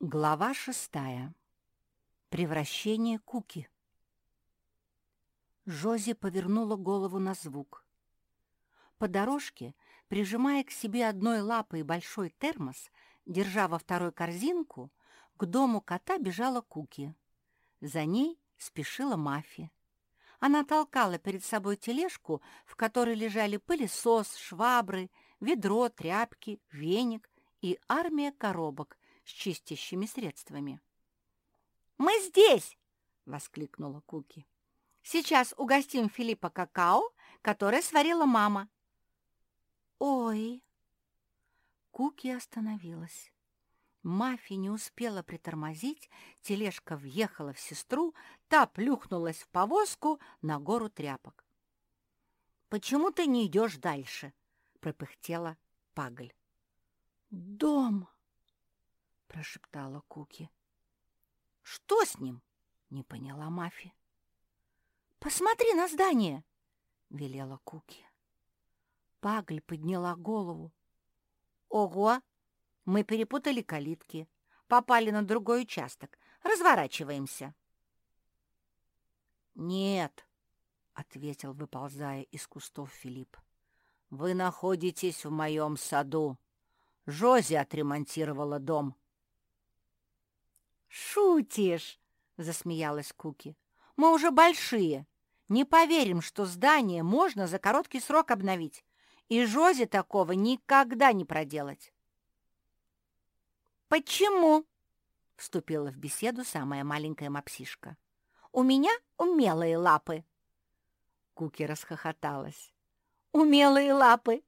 Глава шестая. Превращение Куки. Жози повернула голову на звук. По дорожке, прижимая к себе одной лапой большой термос, держа во второй корзинку, к дому кота бежала Куки. За ней спешила Мафи. Она толкала перед собой тележку, в которой лежали пылесос, швабры, ведро, тряпки, веник и армия коробок — с чистящими средствами. «Мы здесь!» — воскликнула Куки. «Сейчас угостим Филиппа какао, которое сварила мама». «Ой!» Куки остановилась. Мафи не успела притормозить, тележка въехала в сестру, та плюхнулась в повозку на гору тряпок. «Почему ты не идешь дальше?» — пропыхтела Пагль. «Дом!» — прошептала Куки. «Что с ним?» — не поняла Мафи. «Посмотри на здание!» — велела Куки. Пагль подняла голову. «Ого! Мы перепутали калитки, попали на другой участок. Разворачиваемся!» «Нет!» — ответил, выползая из кустов Филипп. «Вы находитесь в моем саду. Жози отремонтировала дом». «Шутишь!» — засмеялась Куки. «Мы уже большие. Не поверим, что здание можно за короткий срок обновить. И Жозе такого никогда не проделать». «Почему?» — вступила в беседу самая маленькая мопсишка. «У меня умелые лапы». Куки расхохоталась. «Умелые лапы!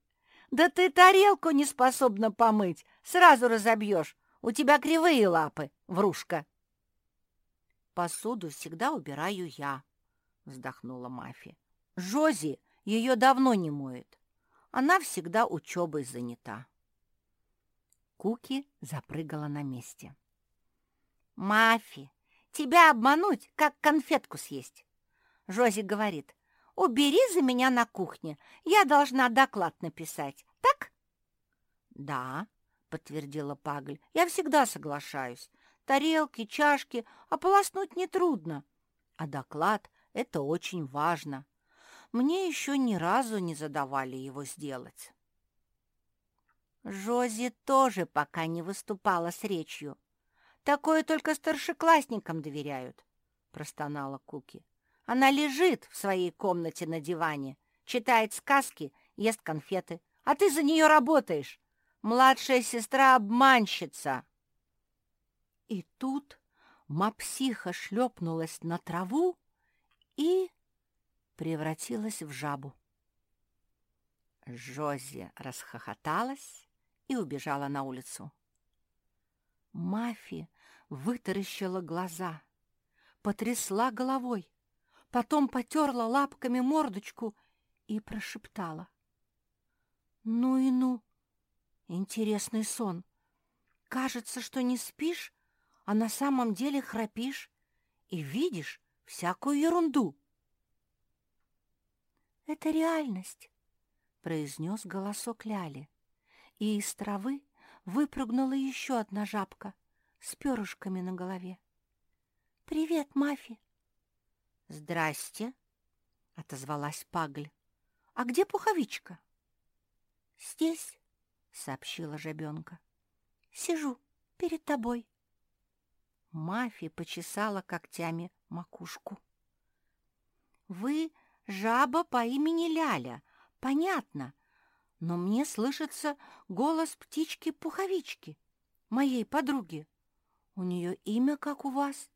Да ты тарелку не способна помыть, сразу разобьешь. У тебя кривые лапы, врушка. Посуду всегда убираю я, вздохнула Мафи. Жози ее давно не моет. Она всегда учебой занята. Куки запрыгала на месте. «Мафи, тебя обмануть, как конфетку съесть!» Жози говорит, «Убери за меня на кухне, я должна доклад написать, так?» «Да», — подтвердила Пагль. «Я всегда соглашаюсь. Тарелки, чашки ополоснуть нетрудно. А доклад — это очень важно. Мне еще ни разу не задавали его сделать». Жози тоже пока не выступала с речью. Такое только старшеклассникам доверяют, — простонала Куки. Она лежит в своей комнате на диване, читает сказки, ест конфеты, а ты за нее работаешь. Младшая сестра обманщица. И тут мапсиха шлепнулась на траву и превратилась в жабу. Жози расхохоталась и убежала на улицу. Мафи вытаращила глаза, потрясла головой, потом потерла лапками мордочку и прошептала. «Ну и ну! Интересный сон. Кажется, что не спишь, а на самом деле храпишь и видишь всякую ерунду. «Это реальность», — произнес голосок Ляли, и из травы выпрыгнула еще одна жабка с перышками на голове. «Привет, Мафи!» «Здрасте!» — отозвалась Пагль. «А где пуховичка?» «Здесь», — сообщила жабенка. «Сижу перед тобой». Мафи почесала когтями макушку. «Вы жаба по имени Ляля, понятно, но мне слышится голос птички-пуховички, моей подруги. У нее имя, как у вас».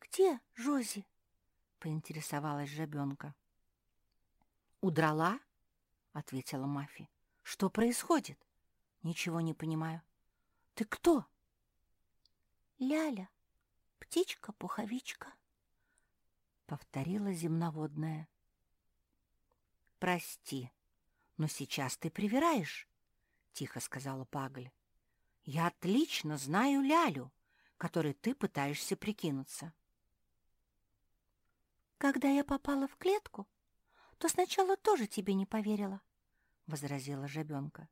«Где Жози?» — поинтересовалась жабенка. «Удрала?» — ответила Мафи. Что происходит? Ничего не понимаю. Ты кто? Ляля, птичка-пуховичка, повторила земноводная. Прости, но сейчас ты привираешь, тихо сказала Пагль. Я отлично знаю Лялю, которой ты пытаешься прикинуться. Когда я попала в клетку, то сначала тоже тебе не поверила, — возразила жабенка.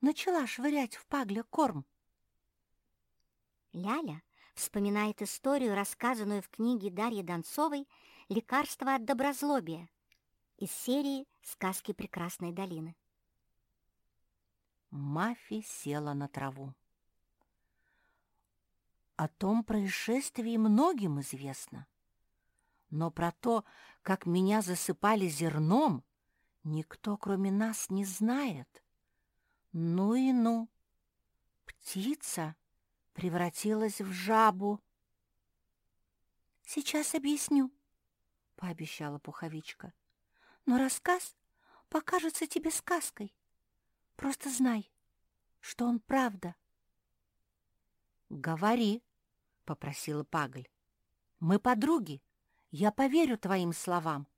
«Начала швырять в пагля корм». Ляля вспоминает историю, рассказанную в книге Дарьи Донцовой «Лекарство от доброзлобия» из серии «Сказки прекрасной долины». Мафи села на траву. О том происшествии многим известно. Но про то, как меня засыпали зерном, никто, кроме нас, не знает. Ну и ну. Птица превратилась в жабу. «Сейчас объясню», — пообещала Пуховичка. «Но рассказ покажется тебе сказкой. Просто знай, что он правда». «Говори», — попросила Пагль. «Мы подруги. Я поверю твоим словам».